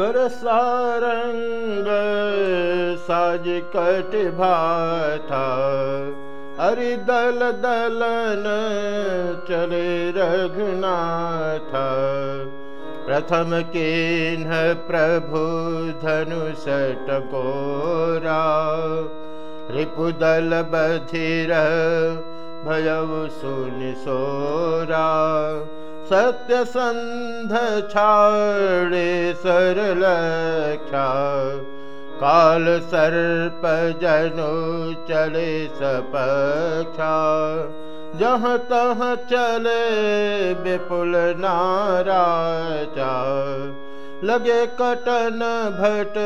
करसारंग साज कट भाथा हरि दल दलन चले रघुनाथ। प्रथम केन्ह प्रभु धनुष टकोरा रिपुदल बधिर भयव सुनिसोरा सत्यसन्ध छाडे सरलक्षा काल सर्प जनु चले सपक्षा जहाँ तहाँ चले विपुल नाराचा लगे कटन भट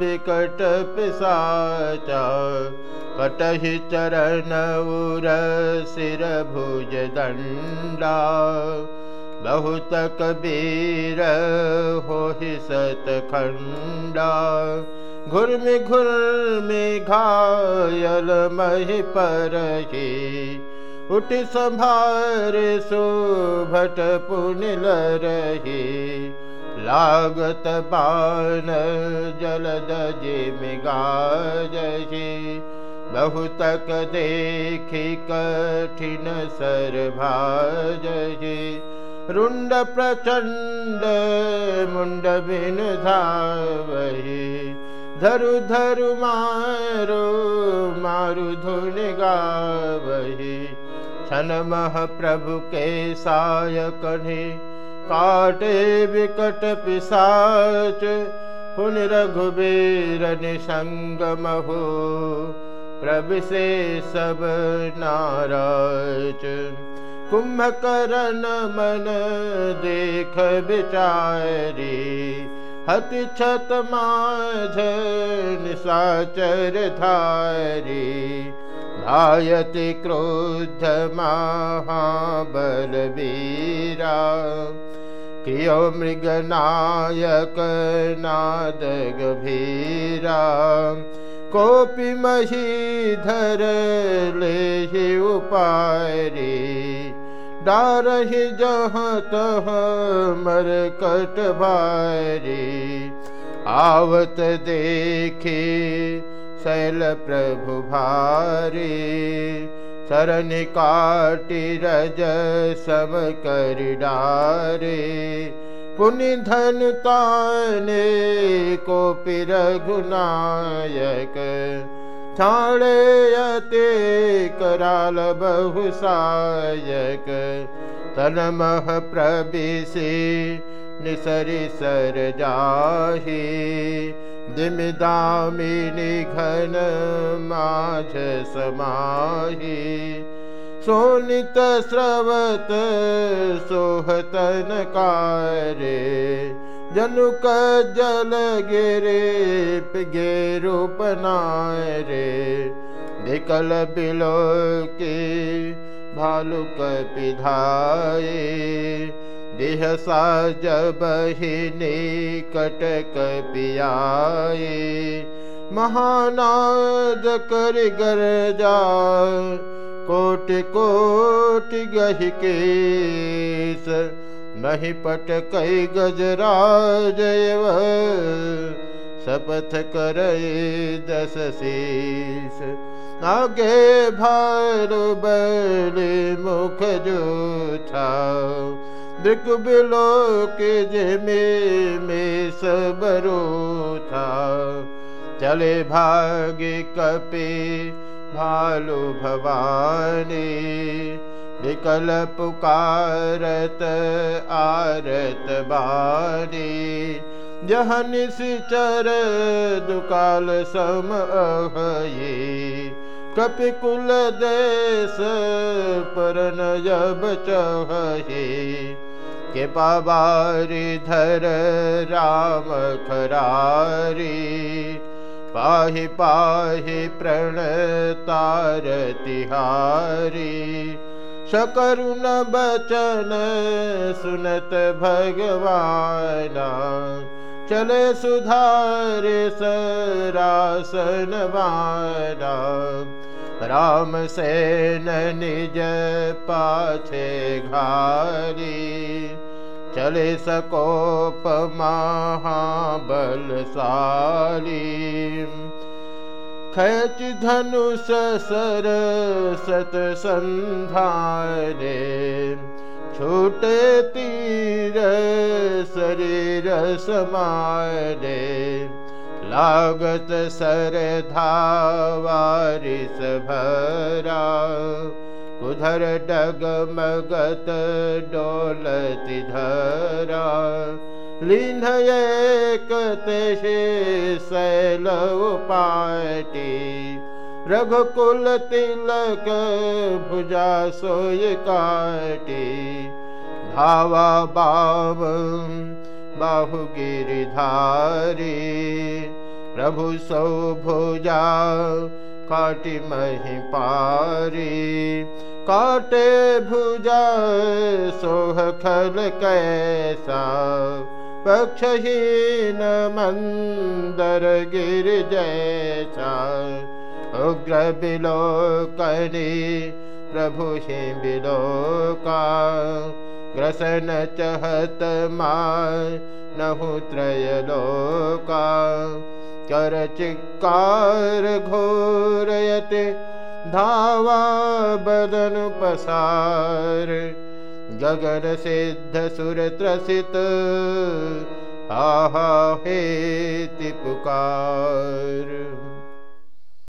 बिकट पिसाचा। कटहि चरण उर सिर भुज दंडा बहुत कबीर हो सत खंडा घुर में घुर में घायल मही पर उठ संभार सो भट पुनिल रही लागत बान जलद जे मिगाजही बहुतक देखी कठिन सर भाजही रुंड प्रचंड मुंड बिन धावही धरु धरु मारो धुन गावही मह प्रभु के साय कन्हे काटे विकट पिसाच पुन रघुबीर निसंग महो प्रभु से सब नाराज कुंभकर्ण मन देख विचारी हति छत माझ निशाचर धारी। धायति क्रोध महाबलवीरा कियो मृगनायक नाद गभीरा कोपि महीधर ले उपारी। डारहि जहाँ तह मर कट भारी आवत देखे शैल प्रभु भारी। शरण काटि रज सम कर डारे पुनि धन ताने को पिर गुनायक छाड़े यते कराल बहुसायक। प्रबिसी निसरि सर जाही दिम दामिनी घन माझ समाही सोनित स्रवत सोहतन कारे, जनुक जल गिरे पिगे रूपनारे निकल बिलो के भालुक पिधाए बिहसा जब ही निकटक पियाए महानाद कर गर जा कोटि कोटि गहि केस मही पट कई गजराज शपथ कर दस शीस आगे भार बड़े मुख जो था बिलो के जमे में सबरो था चले भागे कपे भालु भवानी, विकल पुकारत आरत बानी। जहन सिचर दुकाल सम अहये, कपिकुल देश पर नजब चहे के पाबारी धर राम खरारी पाहि पाहि प्रण तार तिहारी सकरुण बचन सुनत भगवाना। चले सुधारे सरासन वाना। राम सेन निज पाछे घारी चले सकोप महाबलशाली खच धनुष सर सत संधारे छूटे तीर शरीर समारे लागत सर धावारिस भरा उधर डगमगत डोलति धरा। एकते शैल पाटी। रघुकुल तिलक भुजा सोय काटी। भावा बाब बाहु गिरिधारी प्रभु सौ भुजा काटि मही पारी। काटे भुजा सोह खल कैसा। पक्षहीन मंदर गिर जैसा। उग्र बिलो करी, प्रभु ही बिलो का। ग्रसन चहत माय नहु त्रय लोका कर चिकार घोरयते धावा बदन पसार। सुर त्रसित आहा हे पुकार